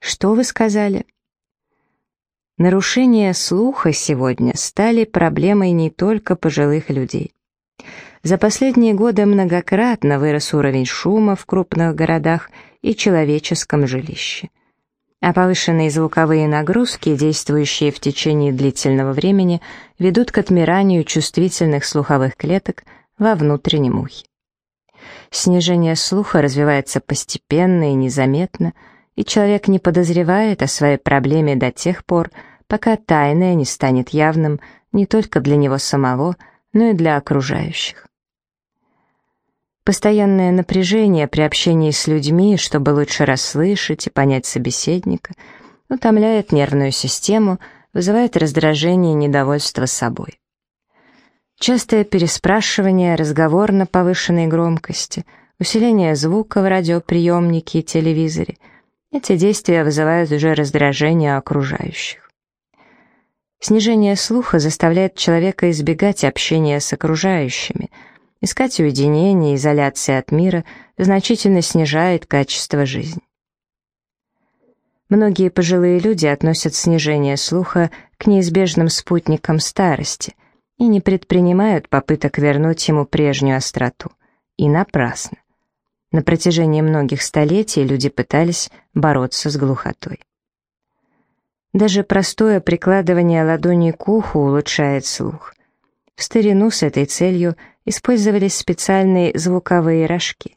Что вы сказали? Нарушения слуха сегодня стали проблемой не только пожилых людей. За последние годы многократно вырос уровень шума в крупных городах и человеческом жилище. А повышенные звуковые нагрузки, действующие в течение длительного времени, ведут к отмиранию чувствительных слуховых клеток во внутреннем ухе. Снижение слуха развивается постепенно и незаметно, и человек не подозревает о своей проблеме до тех пор, пока тайное не станет явным не только для него самого, но и для окружающих. Постоянное напряжение при общении с людьми, чтобы лучше расслышать и понять собеседника, утомляет нервную систему, вызывает раздражение и недовольство собой. Частое переспрашивание, разговор на повышенной громкости, усиление звука в радиоприемнике и телевизоре — эти действия вызывают уже раздражение окружающих. Снижение слуха заставляет человека избегать общения с окружающими, искать уединение, изоляции от мира значительно снижает качество жизни. Многие пожилые люди относят снижение слуха к неизбежным спутникам старости и не предпринимают попыток вернуть ему прежнюю остроту. И напрасно. На протяжении многих столетий люди пытались бороться с глухотой. Даже простое прикладывание ладони к уху улучшает слух. В старину с этой целью использовались специальные звуковые рожки.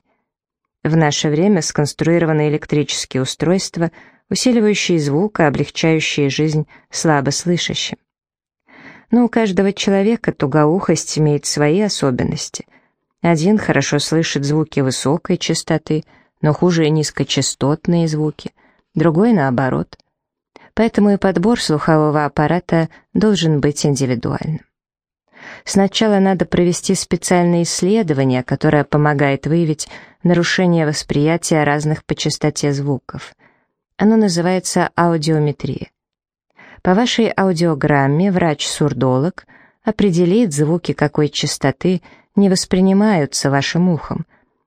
В наше время сконструированы электрические устройства, усиливающие звук и облегчающие жизнь слабослышащим. Но у каждого человека тугоухость имеет свои особенности. Один хорошо слышит звуки высокой частоты, но хуже низкочастотные звуки, другой наоборот поэтому и подбор слухового аппарата должен быть индивидуальным. Сначала надо провести специальное исследование, которое помогает выявить нарушение восприятия разных по частоте звуков. Оно называется аудиометрия. По вашей аудиограмме врач-сурдолог определит звуки какой частоты не воспринимаются вашим ухом,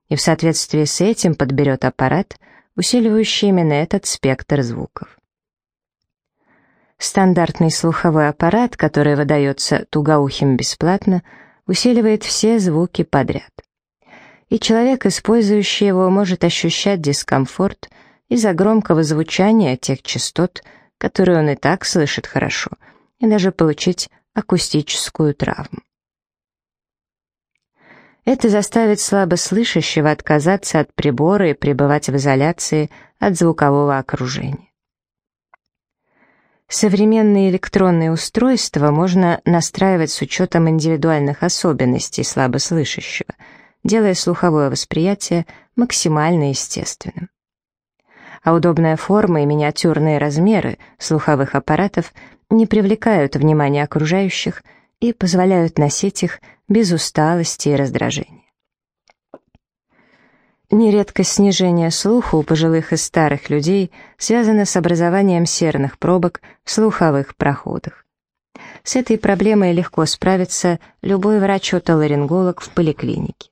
и в соответствии с этим подберет аппарат, усиливающий именно этот спектр звуков. Стандартный слуховой аппарат, который выдается тугоухим бесплатно, усиливает все звуки подряд. И человек, использующий его, может ощущать дискомфорт из-за громкого звучания тех частот, которые он и так слышит хорошо, и даже получить акустическую травму. Это заставит слабослышащего отказаться от прибора и пребывать в изоляции от звукового окружения. Современные электронные устройства можно настраивать с учетом индивидуальных особенностей слабослышащего, делая слуховое восприятие максимально естественным. А удобная форма и миниатюрные размеры слуховых аппаратов не привлекают внимания окружающих и позволяют носить их без усталости и раздражения. Нередко снижение слуха у пожилых и старых людей связано с образованием серных пробок в слуховых проходах. С этой проблемой легко справится любой врач-отоларинголог в поликлинике.